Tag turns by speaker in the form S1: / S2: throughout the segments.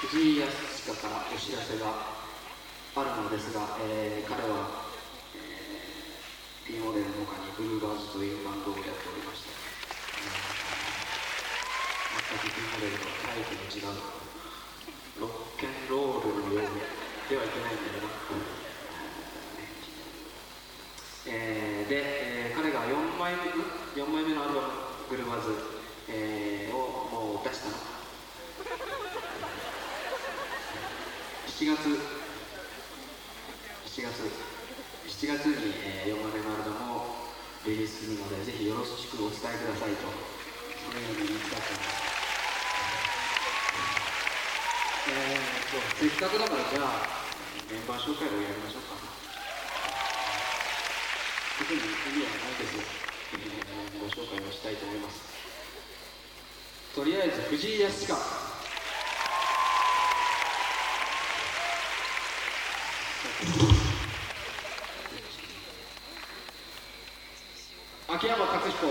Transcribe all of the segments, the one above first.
S1: 藤井康親からお知らせがあるのですが、えー彼は、えー、P モデルの他にブルーバーズというバンドをやっておりまして、えー全く P モデルとタイプの違うロッケンロールのようにではいけないんだよな、えーで、えー彼が4枚目4枚目のアルバム「ブルーバーズ」えーをもう出したの7月。7月。7月に、えー4枚目のアルバムをリリースするのでぜひよろしくお伝えくださいと。そのように言いたかったえーとせっかくだからじゃあメンバー紹介をやりましょうか。特に意味はないです、えーご紹介をしたいと思います。とりあえず藤井康親秋山克彦え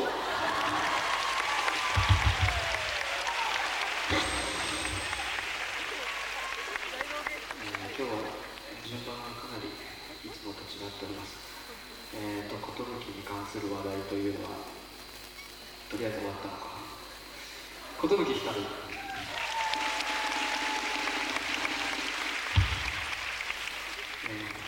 S1: ー今日は順番がかなりいつもと違っております。えーと、寿に関する話題というのは、とりあえず終わったのか。寿光。Amen.